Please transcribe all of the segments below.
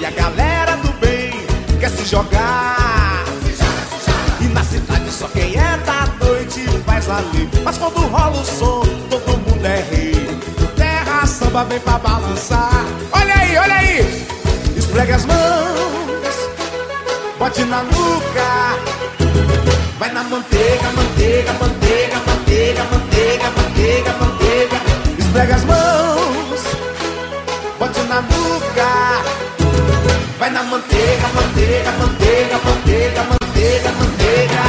E a galera do bem quer se jogar. Se joga, se joga. E na cidade só quem é da noite faz ali. Mas quando rola o som, todo mundo é rei. Terra samba vem pra balançar. Olha aí, olha aí. esprega as mãos, bote na nuca. Vai na manteiga, manteiga, manteiga, manteiga, manteiga, manteiga, manteiga. Espregue as mãos. Manteiga, manteiga, manteiga, manteiga, manteiga, manteiga.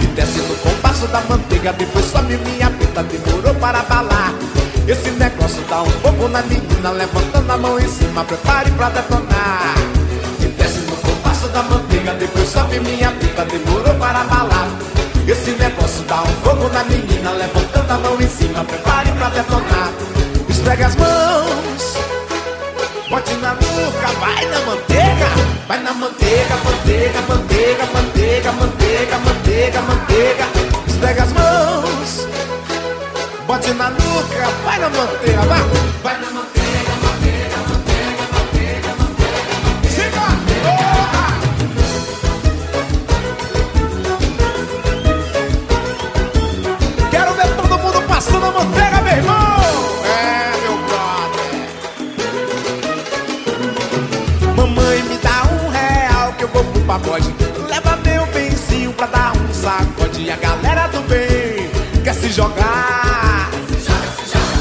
E desce no compasso da manteiga Depois sobe minha pita, demorou para balar Esse negócio dá um pouco na menina Levantando a mão em cima, prepare pra detonar. E desce no compasso da manteiga Depois sobe minha pita, demorou para balar Esse negócio dá um fogo na menina Levantando a mão em cima, prepare pra detonar. Esfrega as mãos Bote na nuca, vai na manteiga Vai na manteiga, manteiga, manteiga, manteiga, manteiga, manteiga, manteiga. Esfrega as mãos. Bote na nuca, vai na manteiga, vai. Vai na manteiga, pagode. Leva meu benzinho pra dar um sacode. A galera do bem quer se jogar.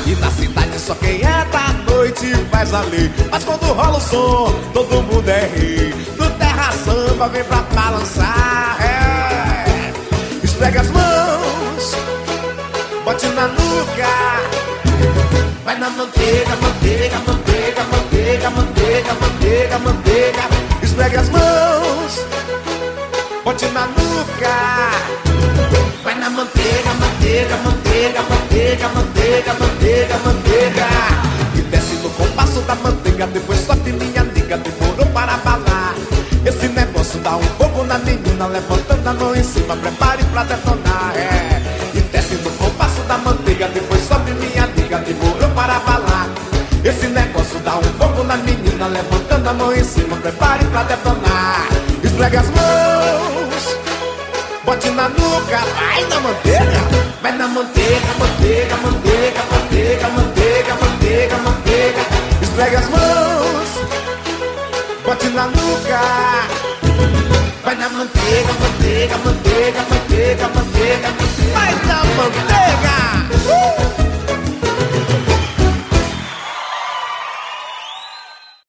E na cidade só quem é da noite faz a lei. Mas quando rola o som, todo mundo é rei. No terra samba vem pra balançar. É. Esfrega as mãos, bote na nuca. Vai na manteiga, manteiga, manteiga, manteiga, manteiga, manteiga, manteiga. As mãos Depois sobe minha liga, demorou para balar Esse negócio dá um fogo na menina Levantando a mão em cima, prepare pra detonar é. E desce no compasso da manteiga Depois sobe minha liga, demorou para balar Esse negócio dá um fogo na menina Levantando a mão em cima, prepare pra detonar. Esfrega as mãos Bote na nuca, vai na manteiga Vai na manteiga, manteiga, manteiga, manteiga, manteiga, manteiga, manteiga, manteiga, manteiga, manteiga. Mas a manteiga.